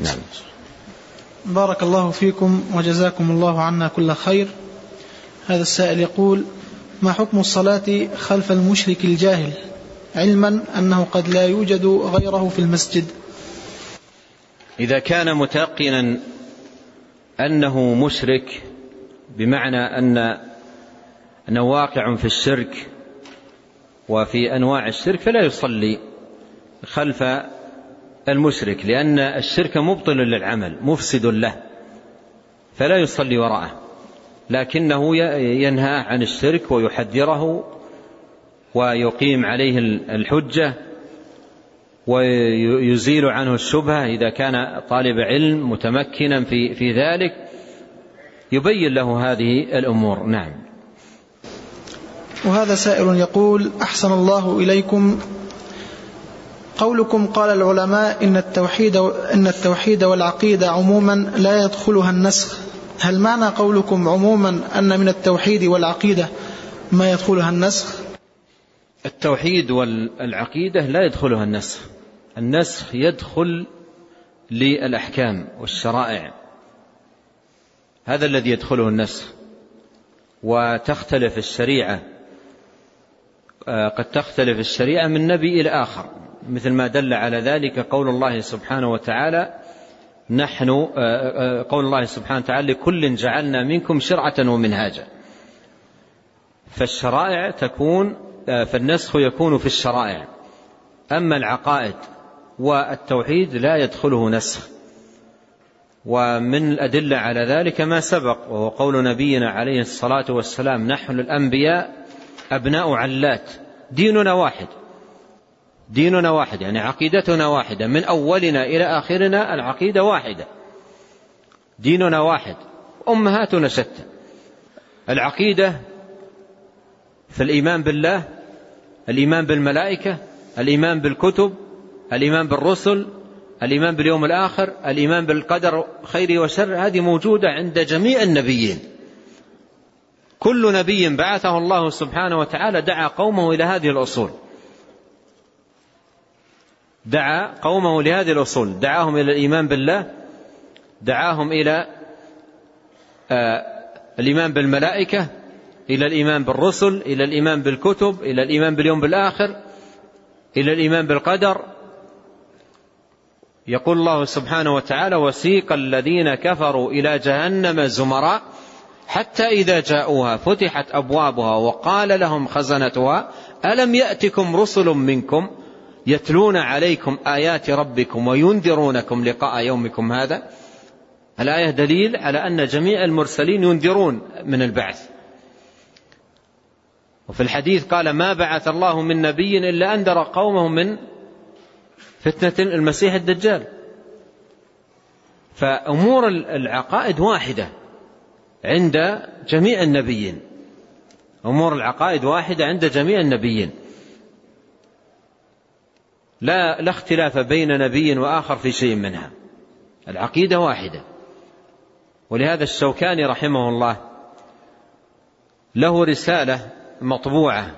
نعم. بارك الله فيكم وجزاكم الله عنا كل خير. هذا السائل يقول ما حكم الصلاة خلف المشرك الجاهل؟ علما أنه قد لا يوجد غيره في المسجد. إذا كان متيقنا أنه مشرك بمعنى أن أنه واقع في الشرك وفي أنواع الشرك فلا يصلي خلف المشرك لأن الشرك مبطل للعمل مفسد له فلا يصلي وراءه لكنه ينهى عن الشرك ويحذره ويقيم عليه الحجة ويزيل عنه الشبهة. إذا كان طالب علم متمكنا في في ذلك يبين له هذه الأمور. نعم. وهذا سائل يقول أحسن الله إليكم قولكم قال العلماء إن التوحيد, إن التوحيد والعقيدة عموما لا يدخلها النسخ. هل معنى قولكم عموما أن من التوحيد والعقيدة ما يدخلها النسخ؟ التوحيد والعقيدة لا يدخلها النسخ. النسخ يدخل للأحكام والشرائع. هذا الذي يدخله النسخ. وتختلف الشريعة آه، قد تختلف الشريعة من نبي إلى آخر. مثل ما دل على ذلك قول الله سبحانه وتعالى نحن آه، آه، قول الله سبحانه وتعالى لكل جعلنا منكم شرعة ومنهاجا. فالشرائع تكون فالنسخ يكون في الشرائع. أما العقائد والتوحيد لا يدخله نسخ. ومن الأدلة على ذلك ما سبق وهو قول نبينا عليه الصلاة والسلام نحن الأنبياء أبناء علات ديننا واحد. ديننا واحد يعني عقيدتنا واحدة من أولنا إلى آخرنا العقيدة واحدة. ديننا واحد أمهاتنا شتى العقيدة في الإيمان بالله الإيمان بالملائكة الإيمان بالكتب الإيمان بالرسل الإيمان باليوم الآخر الإيمان بالقدر خير وشر هذه موجودة عند جميع النبيين. كل نبي بعثه الله سبحانه وتعالى دعا قومه إلى هذه الأصول. دعا قومه لهذه الأصول. دعاهم إلى الإيمان بالله دعاهم إلى آه الإيمان بالملائكة إلى الإيمان بالرسل إلى الإيمان بالكتب إلى الإيمان باليوم بالآخر إلى الإيمان بالقدر. يقول الله سبحانه وتعالى وسيق الذين كفروا إلى جهنم زمراء حتى إذا جاءوها فتحت أبوابها وقال لهم خزنتها ألم يأتكم رسل منكم يتلون عليكم آيات ربكم وينذرونكم لقاء يومكم هذا. الآية دليل على أن جميع المرسلين ينذرون من البعث. وفي الحديث قال ما بعث الله من نبي إلا أنذر قومه من فتنة المسيح الدجال. فأمور العقائد واحدة عند جميع النبيين. أمور العقائد واحدة عند جميع النبيين. لا لا اختلاف بين نبي وآخر في شيء منها. العقيدة واحدة. ولهذا الشوكاني رحمه الله له رسالة مطبوعة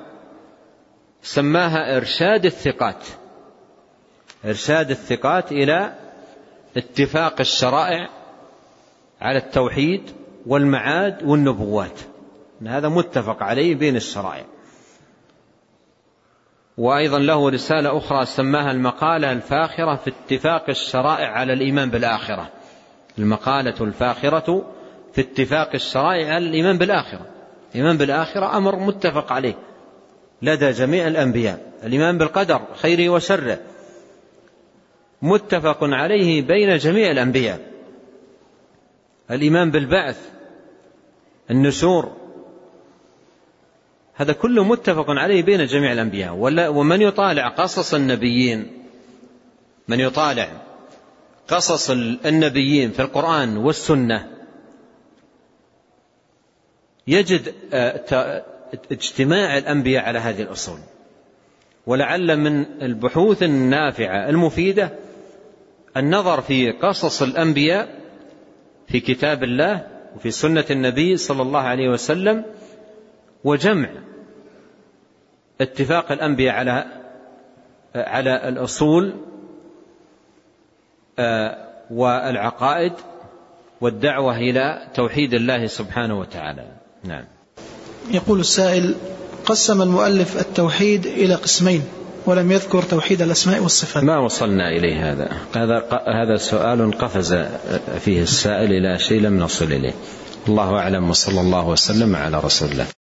سماها إرشاد الثقات. إرشاد الثقات إلى اتفاق الشرائع على التوحيد والمعاد والنبوات. هذا متفق عليه بين الشرائع. وأيضا له رسالة أخرى سماها المقالة الفاخرة في اتفاق الشرائع على الإيمان بالآخرة. المقالة الفاخرة في اتفاق الشرائع على الإيمان بالآخرة. الإيمان بالآخرة أمر متفق عليه لدى جميع الأنبياء. الإيمان بالقدر خيره وشره. متفق عليه بين جميع الأنبياء. الإيمان بالبعث النشور هذا كله متفق عليه بين جميع الأنبياء. ومن يطالع قصص النبيين من يطالع قصص النبيين في القرآن والسنة يجد آه، اجتماع الأنبياء على هذه الأصول. ولعل من البحوث النافعة المفيدة النظر في قصص الأنبياء في كتاب الله وفي سنة النبي صلى الله عليه وسلم وجمع اتفاق الأنبياء على على الأصول آه، والعقائد والدعوة إلى توحيد الله سبحانه وتعالى. نعم. يقول السائل قسم المؤلف التوحيد إلى قسمين ولم يذكر توحيد الأسماء والصفات. ما وصلنا إليه هذا؟ هذا هذا سؤال قفز فيه السائل إلى شيء لم نصل إليه. الله أعلم وصلى الله وسلم على رسول الله.